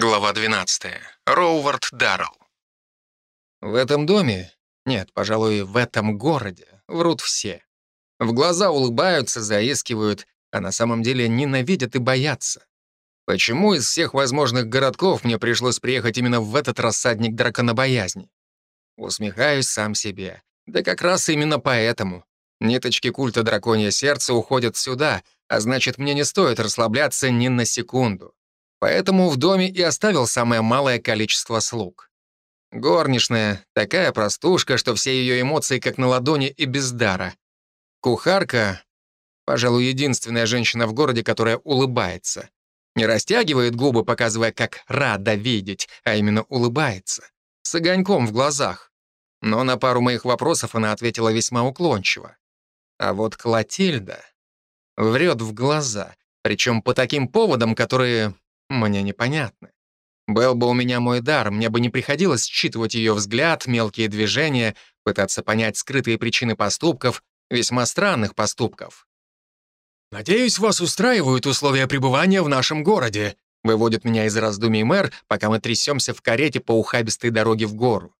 Глава 12. Роувард Даррелл. В этом доме, нет, пожалуй, в этом городе, врут все. В глаза улыбаются, заискивают, а на самом деле ненавидят и боятся. Почему из всех возможных городков мне пришлось приехать именно в этот рассадник драконобоязни? Усмехаюсь сам себе. Да как раз именно поэтому. Ниточки культа драконья сердца уходят сюда, а значит, мне не стоит расслабляться ни на секунду. Поэтому в доме и оставил самое малое количество слуг. Горничная, такая простушка, что все ее эмоции как на ладони и без дара. Кухарка, пожалуй, единственная женщина в городе, которая улыбается. Не растягивает губы, показывая, как рада видеть, а именно улыбается. С огоньком в глазах. Но на пару моих вопросов она ответила весьма уклончиво. А вот Клотильда врет в глаза, причем по таким поводам, которые мне непонятны. Был бы у меня мой дар, мне бы не приходилось считывать ее взгляд, мелкие движения, пытаться понять скрытые причины поступков, весьма странных поступков. «Надеюсь, вас устраивают условия пребывания в нашем городе», выводит меня из раздумий мэр, пока мы трясемся в карете по ухабистой дороге в гору.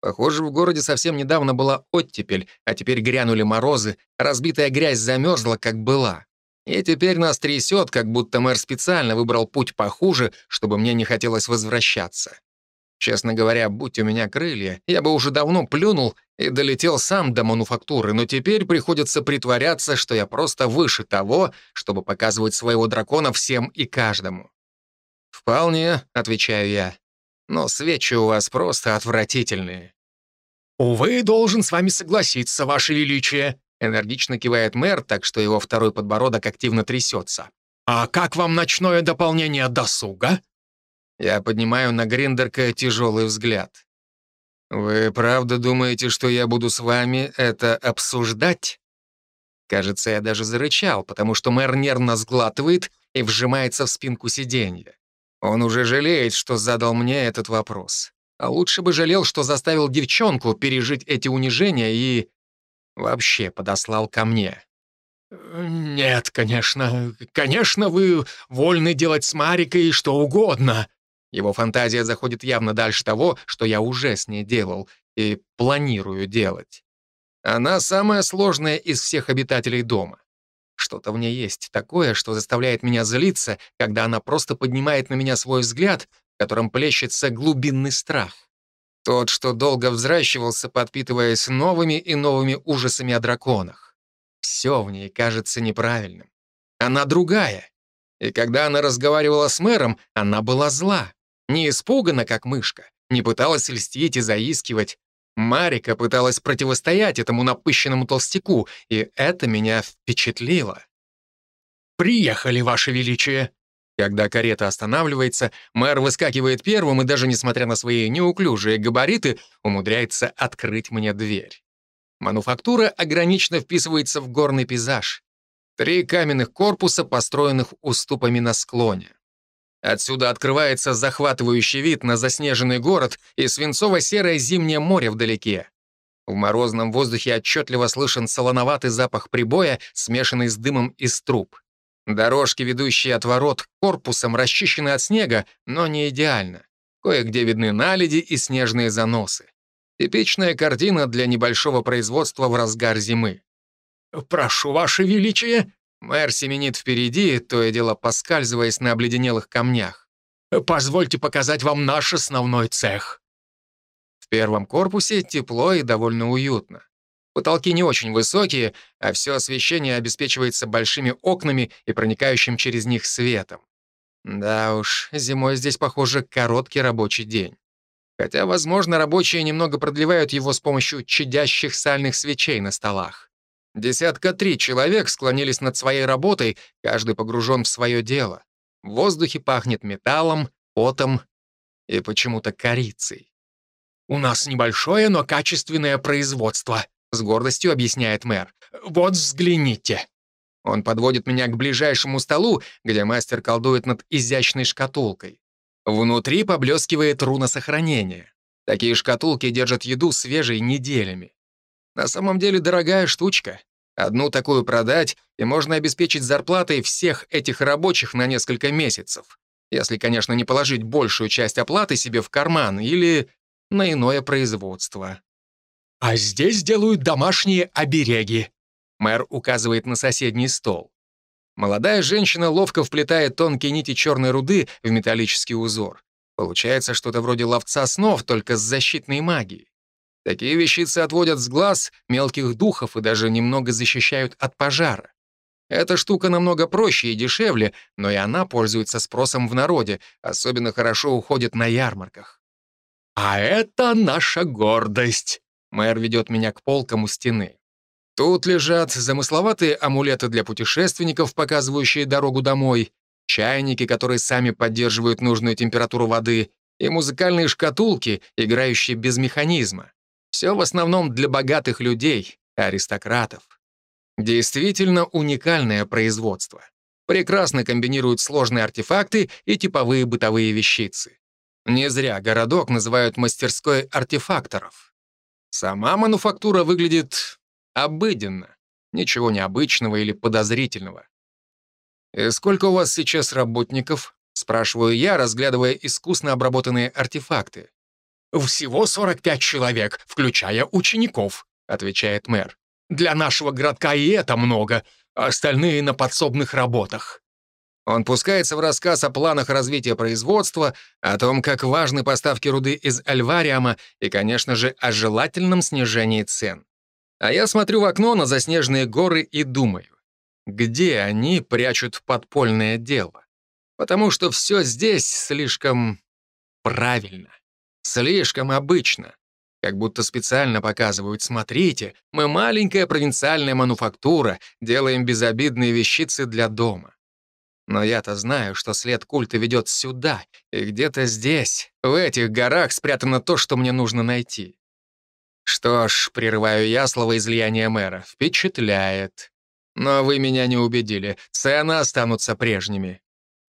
Похоже, в городе совсем недавно была оттепель, а теперь грянули морозы, разбитая грязь замерзла, как была. И теперь нас трясет, как будто мэр специально выбрал путь похуже, чтобы мне не хотелось возвращаться. Честно говоря, будь у меня крылья, я бы уже давно плюнул и долетел сам до мануфактуры, но теперь приходится притворяться, что я просто выше того, чтобы показывать своего дракона всем и каждому. «Вполне», — отвечаю я, — «но свечи у вас просто отвратительные». «Увы, должен с вами согласиться, Ваше Величие», Энергично кивает мэр, так что его второй подбородок активно трясется. «А как вам ночное дополнение досуга?» Я поднимаю на Гриндерка тяжелый взгляд. «Вы правда думаете, что я буду с вами это обсуждать?» Кажется, я даже зарычал, потому что мэр нервно сглатывает и вжимается в спинку сиденья. Он уже жалеет, что задал мне этот вопрос. А лучше бы жалел, что заставил девчонку пережить эти унижения и вообще подослал ко мне. «Нет, конечно. Конечно, вы вольны делать с Марикой что угодно». Его фантазия заходит явно дальше того, что я уже с ней делал и планирую делать. Она самая сложная из всех обитателей дома. Что-то в ней есть такое, что заставляет меня злиться, когда она просто поднимает на меня свой взгляд, в котором плещется глубинный страх. Тот, что долго взращивался, подпитываясь новыми и новыми ужасами о драконах. Все в ней кажется неправильным. Она другая. И когда она разговаривала с мэром, она была зла. Не испугана, как мышка, не пыталась льстить и заискивать. Марика пыталась противостоять этому напыщенному толстяку, и это меня впечатлило. «Приехали, Ваше Величие!» Когда карета останавливается, мэр выскакивает первым и даже несмотря на свои неуклюжие габариты, умудряется открыть мне дверь. Мануфактура ограниченно вписывается в горный пейзаж. Три каменных корпуса, построенных уступами на склоне. Отсюда открывается захватывающий вид на заснеженный город и свинцово-серое зимнее море вдалеке. В морозном воздухе отчетливо слышен солоноватый запах прибоя, смешанный с дымом из труб. Дорожки, ведущие от ворот к корпусам, расчищены от снега, но не идеально. Кое-где видны наледи и снежные заносы. Типичная картина для небольшого производства в разгар зимы. «Прошу, Ваше Величие!» Мэр семенит впереди, то и дело поскальзываясь на обледенелых камнях. «Позвольте показать вам наш основной цех». В первом корпусе тепло и довольно уютно. Потолки не очень высокие, а все освещение обеспечивается большими окнами и проникающим через них светом. Да уж, зимой здесь, похоже, короткий рабочий день. Хотя, возможно, рабочие немного продлевают его с помощью чадящих сальных свечей на столах. Десятка три человек склонились над своей работой, каждый погружен в свое дело. В воздухе пахнет металлом, потом и почему-то корицей. «У нас небольшое, но качественное производство», — с гордостью объясняет мэр. «Вот взгляните». Он подводит меня к ближайшему столу, где мастер колдует над изящной шкатулкой. Внутри поблескивает руна сохранения. Такие шкатулки держат еду свежей неделями. На самом деле дорогая штучка. Одну такую продать, и можно обеспечить зарплатой всех этих рабочих на несколько месяцев. Если, конечно, не положить большую часть оплаты себе в карман или на иное производство. «А здесь делают домашние обереги», — мэр указывает на соседний стол. Молодая женщина ловко вплетает тонкие нити черной руды в металлический узор. Получается что-то вроде ловца снов, только с защитной магией. Такие вещицы отводят с глаз мелких духов и даже немного защищают от пожара. Эта штука намного проще и дешевле, но и она пользуется спросом в народе, особенно хорошо уходит на ярмарках. «А это наша гордость!» Мэр ведет меня к полкам у стены. Тут лежат замысловатые амулеты для путешественников, показывающие дорогу домой, чайники, которые сами поддерживают нужную температуру воды, и музыкальные шкатулки, играющие без механизма. Все в основном для богатых людей, аристократов. Действительно уникальное производство. Прекрасно комбинируют сложные артефакты и типовые бытовые вещицы. Не зря городок называют мастерской артефакторов. Сама мануфактура выглядит обыденно, ничего необычного или подозрительного. «И сколько у вас сейчас работников?» — спрашиваю я, разглядывая искусно обработанные артефакты. «Всего 45 человек, включая учеников», — отвечает мэр. «Для нашего городка и это много, остальные на подсобных работах». Он пускается в рассказ о планах развития производства, о том, как важны поставки руды из Альвариама и, конечно же, о желательном снижении цен. А я смотрю в окно на заснеженные горы и думаю, где они прячут подпольное дело? Потому что все здесь слишком правильно, слишком обычно. Как будто специально показывают, смотрите, мы маленькая провинциальная мануфактура, делаем безобидные вещицы для дома. Но я-то знаю, что след культа ведет сюда, и где-то здесь, в этих горах, спрятано то, что мне нужно найти. Что ж, прерываю я слово излияния мэра, впечатляет. Но вы меня не убедили, цены останутся прежними.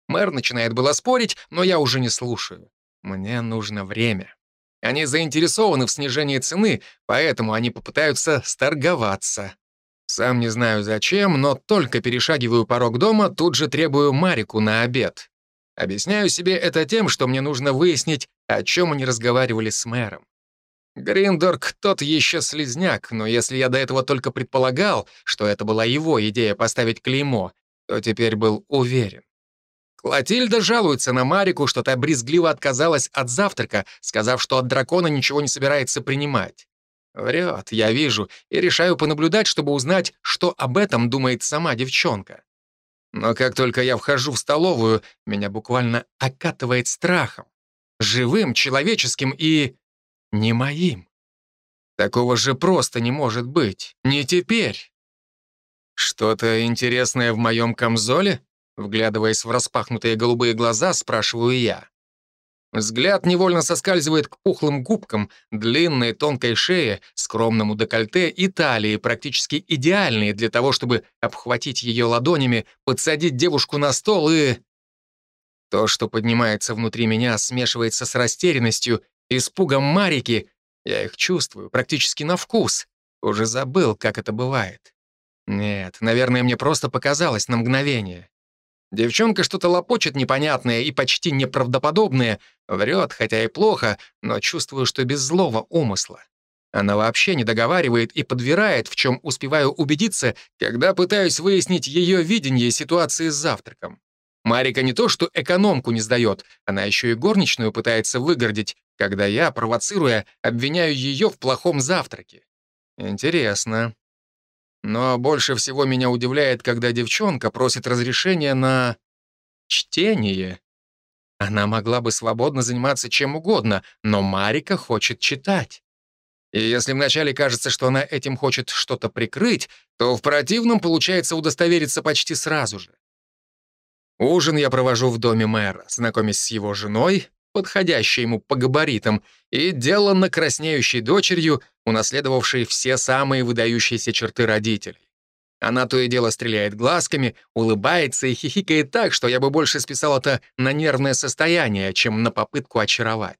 Мэр начинает было спорить, но я уже не слушаю. Мне нужно время. Они заинтересованы в снижении цены, поэтому они попытаются сторговаться. Сам не знаю зачем, но только перешагиваю порог дома, тут же требую Марику на обед. Объясняю себе это тем, что мне нужно выяснить, о чем они разговаривали с мэром. Гриндорг тот еще слезняк, но если я до этого только предполагал, что это была его идея поставить клеймо, то теперь был уверен. Клотильда жалуется на Марику, что та брезгливо отказалась от завтрака, сказав, что от дракона ничего не собирается принимать. Врет, я вижу, и решаю понаблюдать, чтобы узнать, что об этом думает сама девчонка. Но как только я вхожу в столовую, меня буквально окатывает страхом. Живым, человеческим и... не моим. Такого же просто не может быть. Не теперь. Что-то интересное в моем камзоле? Вглядываясь в распахнутые голубые глаза, спрашиваю я. Взгляд невольно соскальзывает к пухлым губкам, длинной тонкой шее, скромному декольте и талии, практически идеальные для того, чтобы обхватить ее ладонями, подсадить девушку на стол и... То, что поднимается внутри меня, смешивается с растерянностью, испугом Марики. Я их чувствую, практически на вкус. Уже забыл, как это бывает. Нет, наверное, мне просто показалось на мгновение. Девчонка что-то лопочет непонятное и почти неправдоподобное, врет, хотя и плохо, но чувствую, что без злого умысла. Она вообще не договаривает и подбирает, в чем успеваю убедиться, когда пытаюсь выяснить ее видение ситуации с завтраком. Марика не то что экономку не сдает, она еще и горничную пытается выгородить, когда я, провоцируя, обвиняю ее в плохом завтраке. Интересно. Но больше всего меня удивляет, когда девчонка просит разрешения на чтение. Она могла бы свободно заниматься чем угодно, но Марика хочет читать. И если вначале кажется, что она этим хочет что-то прикрыть, то в противном получается удостовериться почти сразу же. Ужин я провожу в доме мэра, знакомясь с его женой, подходящей ему по габаритам, и деланно краснеющей дочерью, унаследовавшей все самые выдающиеся черты родителей. Она то и дело стреляет глазками, улыбается и хихикает так, что я бы больше списал это на нервное состояние, чем на попытку очаровать.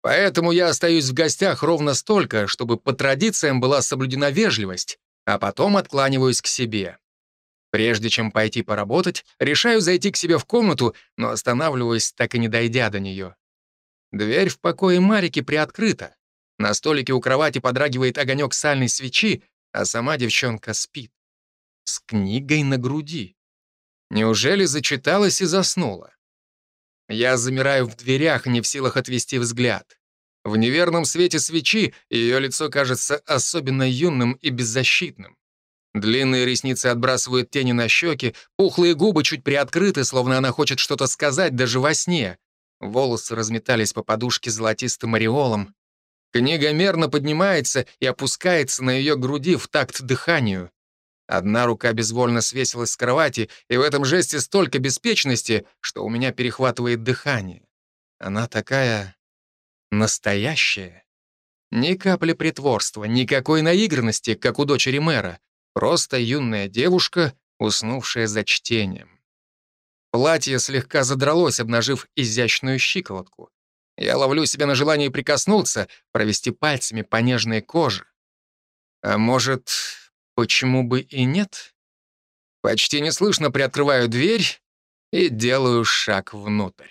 Поэтому я остаюсь в гостях ровно столько, чтобы по традициям была соблюдена вежливость, а потом откланиваюсь к себе. Прежде чем пойти поработать, решаю зайти к себе в комнату, но останавливаюсь, так и не дойдя до нее. Дверь в покое Марики приоткрыта. На столике у кровати подрагивает огонек сальной свечи, а сама девчонка спит. С книгой на груди. Неужели зачиталась и заснула? Я замираю в дверях, не в силах отвести взгляд. В неверном свете свечи ее лицо кажется особенно юным и беззащитным. Длинные ресницы отбрасывают тени на щеки, пухлые губы чуть приоткрыты, словно она хочет что-то сказать даже во сне. Волосы разметались по подушке золотистым ореолом. Книга мерно поднимается и опускается на ее груди в такт дыханию. Одна рука безвольно свесилась с кровати, и в этом жесте столько беспечности, что у меня перехватывает дыхание. Она такая настоящая. Ни капли притворства, никакой наигранности, как у дочери мэра. Просто юная девушка, уснувшая за чтением. Платье слегка задралось, обнажив изящную щиколотку. Я ловлю себя на желании прикоснуться, провести пальцами по нежной коже. А может, почему бы и нет? Почти неслышно приоткрываю дверь и делаю шаг внутрь.